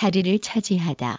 자리를 차지하다.